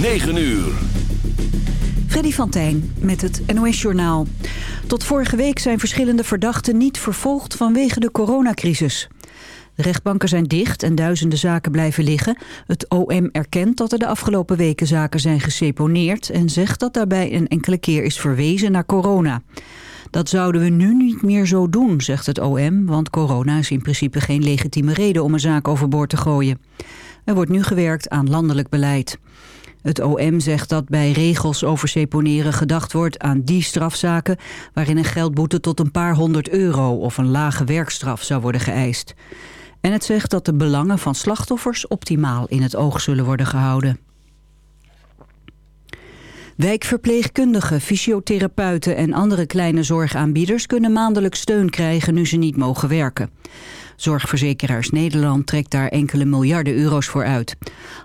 9 uur. Freddy van Tijn met het NOS-journaal. Tot vorige week zijn verschillende verdachten niet vervolgd vanwege de coronacrisis. Rechtbanken zijn dicht en duizenden zaken blijven liggen. Het OM erkent dat er de afgelopen weken zaken zijn geseponeerd... en zegt dat daarbij een enkele keer is verwezen naar corona. Dat zouden we nu niet meer zo doen, zegt het OM... want corona is in principe geen legitieme reden om een zaak overboord te gooien. Er wordt nu gewerkt aan landelijk beleid. Het OM zegt dat bij regels over seponeren gedacht wordt aan die strafzaken... waarin een geldboete tot een paar honderd euro of een lage werkstraf zou worden geëist. En het zegt dat de belangen van slachtoffers optimaal in het oog zullen worden gehouden. Wijkverpleegkundigen, fysiotherapeuten en andere kleine zorgaanbieders kunnen maandelijk steun krijgen nu ze niet mogen werken. Zorgverzekeraars Nederland trekt daar enkele miljarden euro's voor uit.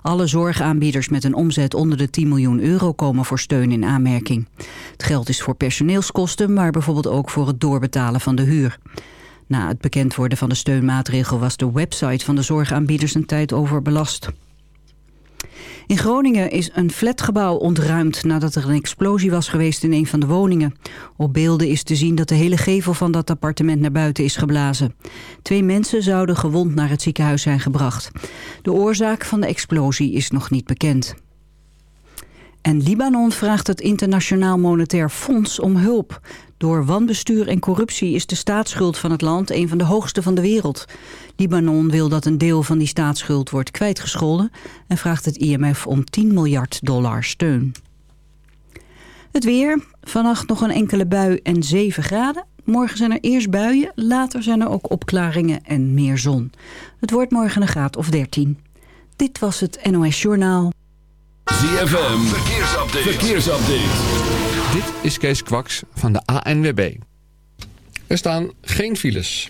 Alle zorgaanbieders met een omzet onder de 10 miljoen euro komen voor steun in aanmerking. Het geld is voor personeelskosten, maar bijvoorbeeld ook voor het doorbetalen van de huur. Na het bekend worden van de steunmaatregel was de website van de zorgaanbieders een tijd overbelast. In Groningen is een flatgebouw ontruimd nadat er een explosie was geweest in een van de woningen. Op beelden is te zien dat de hele gevel van dat appartement naar buiten is geblazen. Twee mensen zouden gewond naar het ziekenhuis zijn gebracht. De oorzaak van de explosie is nog niet bekend. En Libanon vraagt het Internationaal Monetair Fonds om hulp. Door wanbestuur en corruptie is de staatsschuld van het land een van de hoogste van de wereld. Libanon wil dat een deel van die staatsschuld wordt kwijtgescholden... en vraagt het IMF om 10 miljard dollar steun. Het weer, vannacht nog een enkele bui en 7 graden. Morgen zijn er eerst buien, later zijn er ook opklaringen en meer zon. Het wordt morgen een graad of 13. Dit was het NOS Journaal. ZFM, verkeersupdate. verkeersupdate. Dit is Kees Kwaks van de ANWB. Er staan geen files.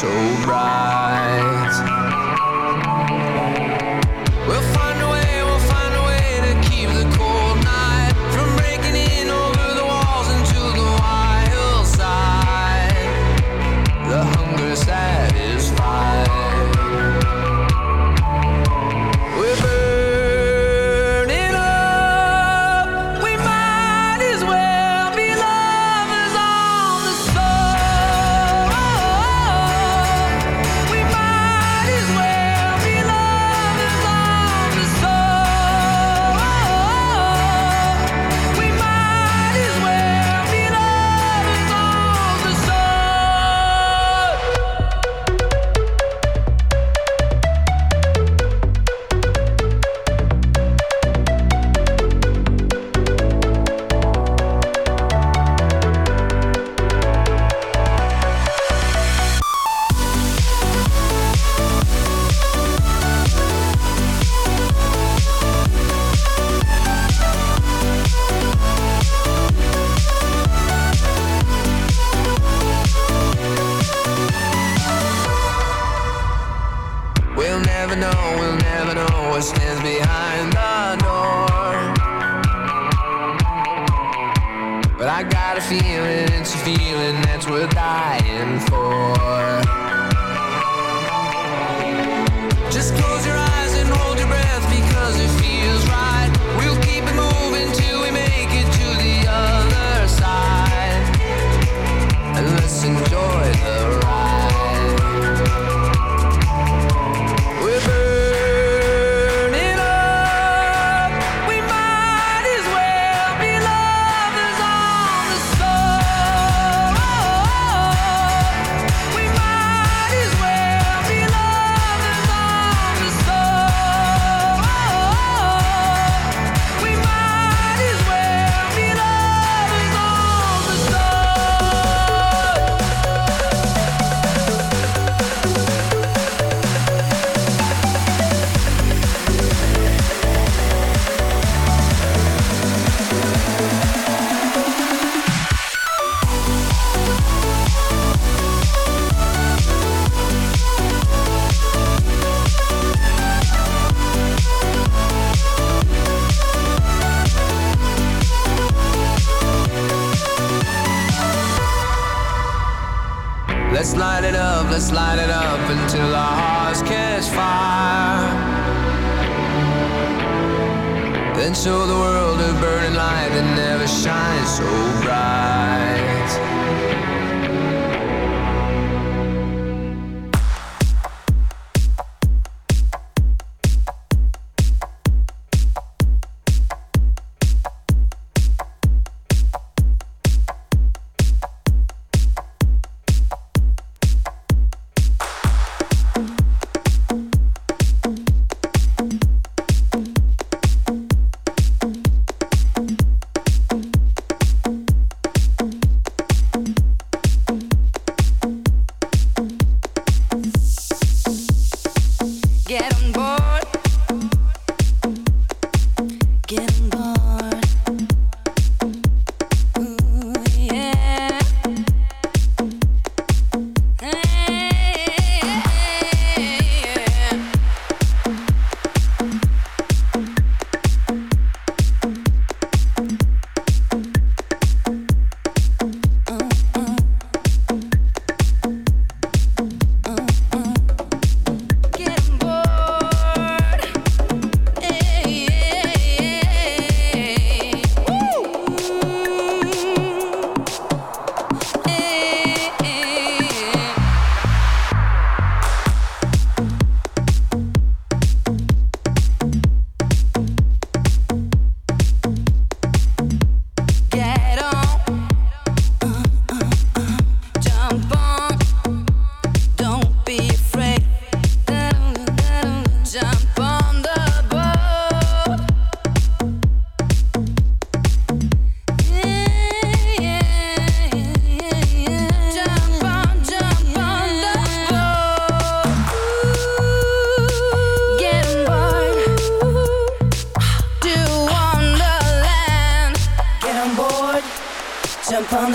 so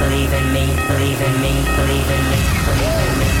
believe in me, believe in me, believe in me, believe in me,